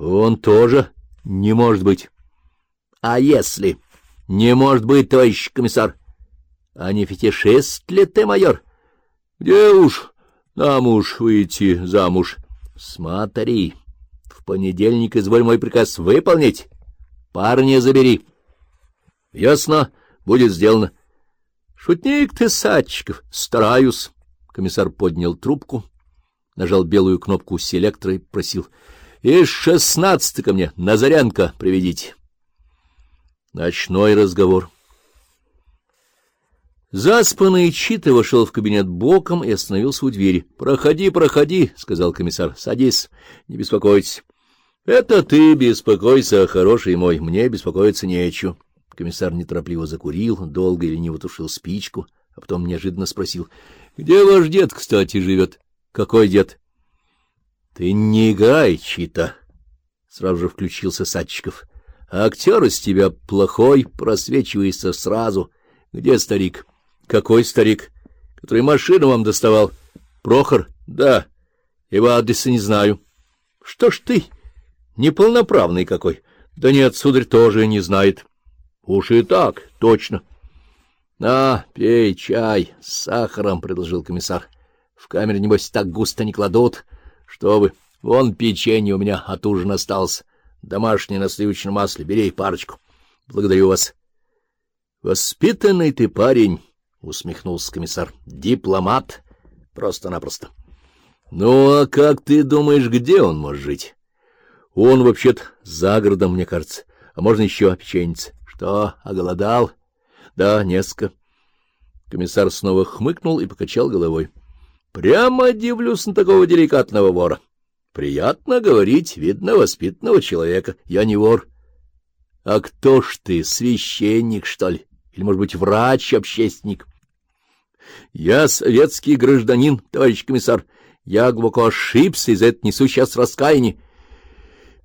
Он тоже не может быть. А если? Не может быть, товарищ комиссар. А не фетишист ли ты, майор? Где уж нам уж выйти замуж? Смотри, в понедельник изволь мой приказ выполнить. Парня забери. Ясно, будет сделано. Шутник ты, Садчиков, стараюсь. Комиссар поднял трубку, нажал белую кнопку селектора и просил. — Из шестнадцати ко мне, Назаренко, приведите. Ночной разговор. Заспанный Чита вошел в кабинет боком и остановился у двери. — Проходи, проходи, — сказал комиссар. — Садись, не беспокойтесь. — Это ты беспокойся, хороший мой, мне беспокоиться нечего. Комиссар неторопливо закурил, долго и лениво тушил спичку, а потом неожиданно спросил. — Где ваш дед, кстати, живет? — Какой дед? — Ты не играй, Чита, — сразу же включился Садчиков. Актер из тебя плохой, просвечивается сразу. Где старик? Какой старик? Который машину вам доставал? Прохор? Да. Его адреса не знаю. Что ж ты? Неполноправный какой. Да нет, сударь тоже не знает. Уж и так, точно. На, пей чай с сахаром, — предложил комиссар. В камере, небось, так густо не кладут. Что вы, вон печенье у меня от ужина осталось. Домашнее на сливочном масле. Бери парочку. Благодарю вас. — Воспитанный ты парень, — усмехнулся комиссар. — Дипломат. Просто-напросто. — Ну, а как ты думаешь, где он может жить? — Он вообще-то за городом, мне кажется. А можно еще печенец. — Что, оголодал? — Да, несколько. Комиссар снова хмыкнул и покачал головой. — Прямо дивлюсь на такого деликатного вора. — Приятно говорить, видно, воспитанного человека. Я не вор. А кто ж ты, священник, что ли? Или, может быть, врач-общественник? Я советский гражданин, товарищ комиссар. Я глубоко ошибся, и за это несу сейчас раскаяние.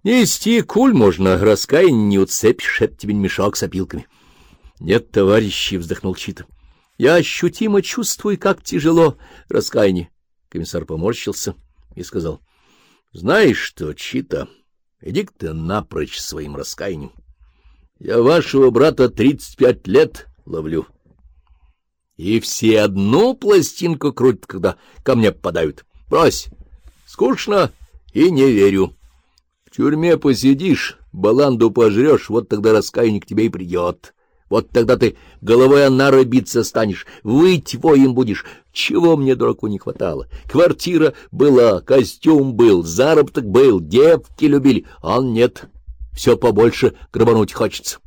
Нести куль можно, раскаяние не уцепишь, это тебе не мешок с опилками. Нет, товарищи, — вздохнул Чита. Я ощутимо чувствую, как тяжело раскаяние. Комиссар поморщился и сказал — знаешь что, Чита, иди-ка ты напрочь своим раскаянием. Я вашего брата тридцать пять лет ловлю. И все одну пластинку крутят, когда ко мне попадают. Брось, скучно и не верю. В тюрьме посидишь, баланду пожрешь, вот тогда раскаяние к тебе и придет. Вот тогда ты головой о биться станешь, выть воем будешь. Чего мне, дураку, не хватало? Квартира была, костюм был, заработок был, девки любили, а нет. Все побольше грабануть хочется.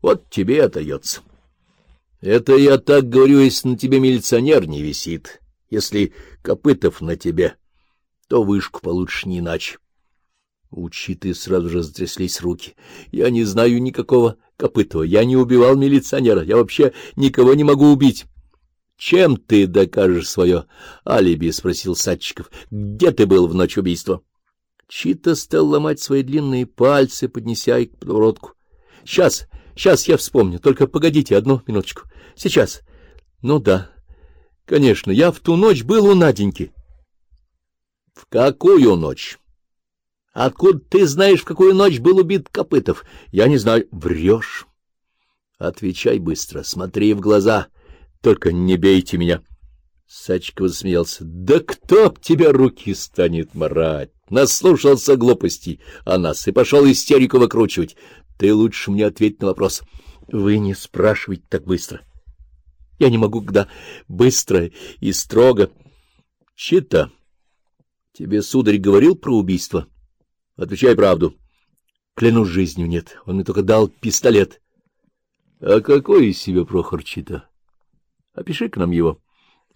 Вот тебе отдается. Это я так говорю, если на тебе милиционер не висит. Если Копытов на тебе, то вышку получишь не иначе. У Читы сразу же затряслись руки. Я не знаю никакого Копытова. Я не убивал милиционера. Я вообще никого не могу убить. — Чем ты докажешь свое алиби? — спросил Садчиков. — Где ты был в ночь убийства? Чита стал ломать свои длинные пальцы, поднеся их к подбородку. — Сейчас, сейчас я вспомню. Только погодите одну минуточку. Сейчас. Ну да, конечно, я в ту ночь был у Наденьки. — В какую ночь? Откуда ты знаешь, в какую ночь был убит Копытов? Я не знаю. Врешь. Отвечай быстро, смотри в глаза. Только не бейте меня. Сачков засмеялся. Да кто б тебя руки станет марать? Наслушался глупостей о нас и пошел истерику выкручивать. Ты лучше мне ответь на вопрос. Вы не спрашивайте так быстро. Я не могу, когда быстро и строго. Чита, тебе сударь говорил про убийство? — Отвечай правду. Клянусь жизнью, нет. Он мне только дал пистолет. А какой из себя Прохор Чита? опиши к нам его.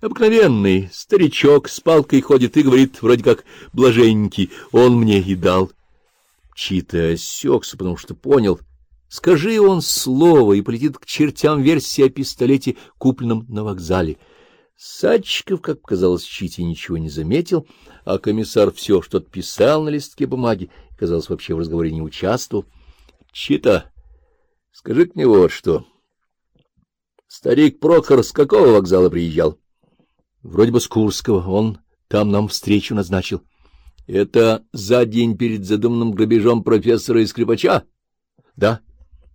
Обыкновенный старичок с палкой ходит и говорит, вроде как блаженненький, он мне и дал. Чита осекся, потому что понял. Скажи он слово, и полетит к чертям версия о пистолете, купленном на вокзале. Садчиков, как показалось, Чите ничего не заметил, а комиссар все что-то писал на листке бумаги, казалось, вообще в разговоре не участвовал. — Чита, скажи мне вот что. Старик Прохор с какого вокзала приезжал? — Вроде бы с Курского. Он там нам встречу назначил. — Это за день перед задуманным грабежом профессора и скрипача? — Да.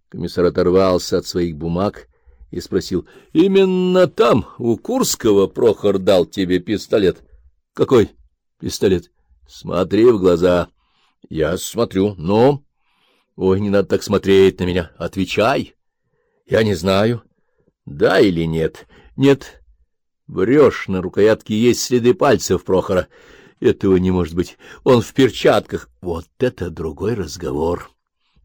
Комиссар оторвался от своих бумаг и спросил. — Именно там, у Курского, Прохор дал тебе пистолет. — Какой пистолет? — Смотри в глаза. — Я смотрю. Ну? — Ой, не надо так смотреть на меня. Отвечай. — Я не знаю. — Да или нет? — Нет. — Врешь, на рукоятке есть следы пальцев Прохора. — этого не может быть. Он в перчатках. Вот это другой разговор, —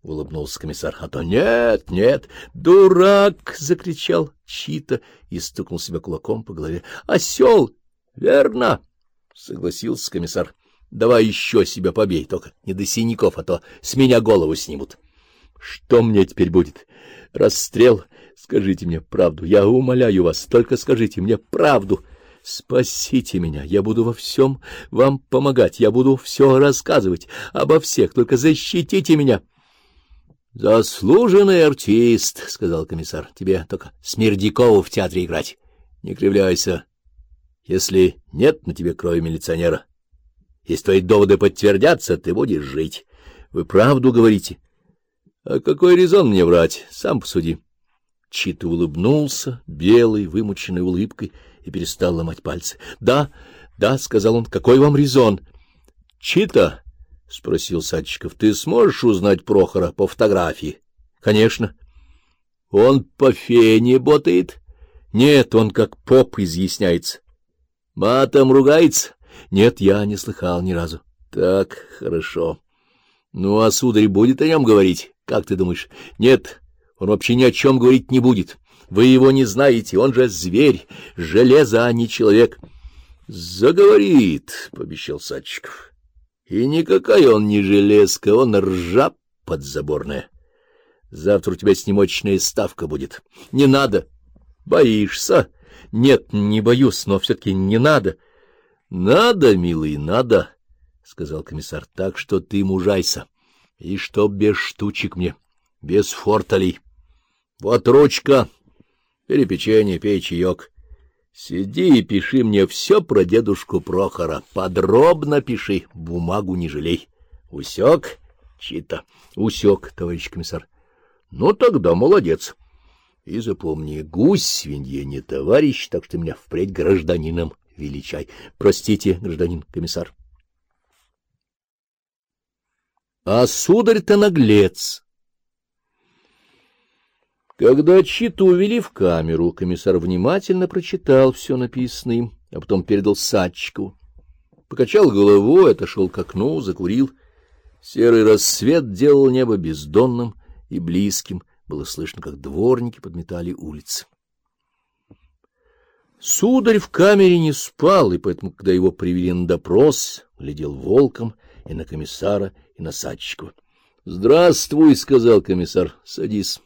улыбнулся комиссар. — А то нет, нет, дурак! — закричал Чита и стукнул себя кулаком по голове. — Осел! Верно! — согласился комиссар. — Давай еще себя побей, только не до синяков, а то с меня голову снимут. — Что мне теперь будет? Расстрел? Скажите мне правду. Я умоляю вас, только скажите мне правду. — Спасите меня, я буду во всем вам помогать, я буду все рассказывать обо всех, только защитите меня. — Заслуженный артист, — сказал комиссар, — тебе только Смердякову в театре играть. Не кривляйся. Если нет на тебе крови милиционера, если твои доводы подтвердятся, ты будешь жить. Вы правду говорите. А какой резон мне врать? Сам посуди. Чита улыбнулся белой, вымученной улыбкой, — и перестал ломать пальцы. — Да, да, — сказал он, — какой вам резон? — Чита, — спросил Садчиков, — ты сможешь узнать Прохора по фотографии? — Конечно. — Он по фене ботает? — Нет, он как поп изъясняется. — Матом ругается? — Нет, я не слыхал ни разу. — Так, хорошо. — Ну, а сударь будет о нем говорить? Как ты думаешь? — Нет, он вообще ни о чем говорить не будет. — вы его не знаете, он же зверь, железо, а не человек. — Заговорит, — пообещал Садчиков. — И никакая он не железка, он ржа подзаборная. Завтра у тебя с ним очная ставка будет. Не надо. Боишься? Нет, не боюсь, но все-таки не надо. — Надо, милый, надо, — сказал комиссар, — так что ты мужайся. И чтоб без штучек мне, без форталей. Вот ручка. Бери печенье, пей чаек. Сиди и пиши мне все про дедушку Прохора. Подробно пиши, бумагу не жалей. Усек? Чита. Усек, товарищ комиссар. Ну, тогда молодец. И запомни, гусь свинье не товарищ, так что меня впредь гражданином величай. Простите, гражданин комиссар. А сударь-то наглец. Когда Читу увели в камеру, комиссар внимательно прочитал все написанное а потом передал Садчикову. Покачал головой, отошел к окну, закурил. Серый рассвет делал небо бездонным и близким. Было слышно, как дворники подметали улицы. Сударь в камере не спал, и поэтому, когда его привели на допрос, глядел волком и на комиссара, и на Садчикова. — Здравствуй, — сказал комиссар, — садись.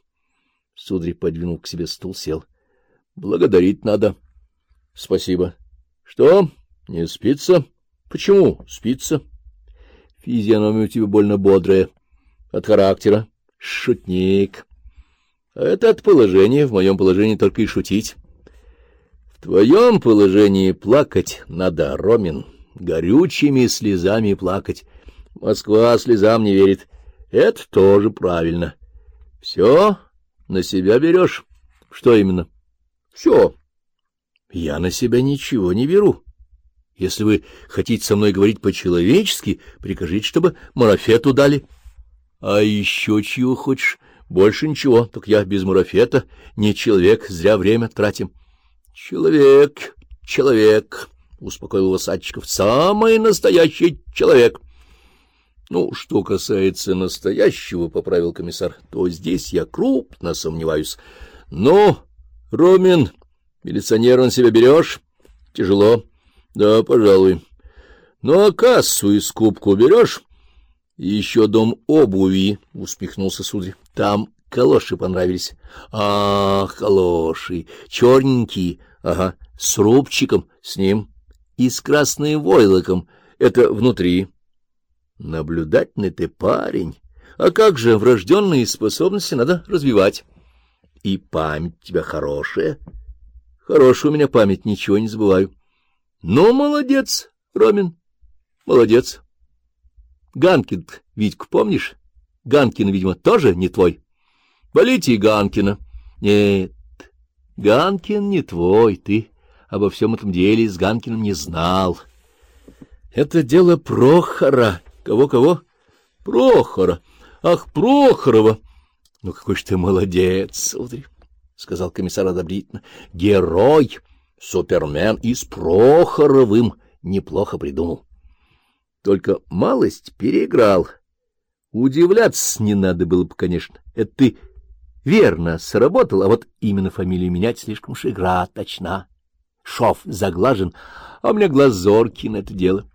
Сударь подвинул к себе стул, сел. — Благодарить надо. — Спасибо. — Что? Не спится? — Почему спится? — Физиономия у тебя больно бодрая. От характера. Шутник. А это от положения. В моем положении только и шутить. В твоем положении плакать надо, Ромин. Горючими слезами плакать. Москва слезам не верит. Это тоже правильно. Все на себя берешь? Что именно? Все. Я на себя ничего не беру. Если вы хотите со мной говорить по-человечески, прикажите, чтобы марафету дали. А еще чего хочешь? Больше ничего, только я без марафета, не человек, зря время тратим. Человек, человек, — успокоил его Садчиков, — самый настоящий человек. — ну, что касается настоящего, — поправил комиссар, — то здесь я крупно сомневаюсь. Но, Ромин, милиционер на себя берешь? Тяжело. Да, пожалуй. Ну, а кассу и скупку берешь? Еще дом обуви, — успехнулся сударь. Там калоши понравились. А, калоши, черненькие, ага, с рубчиком, с ним и с красным войлоком. Это внутри. Наблюдательный ты парень. А как же врожденные способности надо развивать? И память у тебя хорошая. Хорошая у меня память, ничего не забываю. Ну, молодец, Ромин, молодец. Ганкин, Витьку, помнишь? Ганкин, видимо, тоже не твой. Болите Ганкина. Нет, Ганкин не твой, ты обо всем этом деле с Ганкиным не знал. Это дело Прохора. Кого-кого? Прохора. Ах, Прохорова! Ну, какой ж ты молодец, сударь, — сказал комиссар одобрительно. Герой, супермен и с Прохоровым неплохо придумал. Только малость переиграл. Удивляться не надо было бы, конечно. Это ты верно сработал, а вот именно фамилию менять слишком уж игра точна. Шов заглажен, а у меня глаз зоркий на это дело.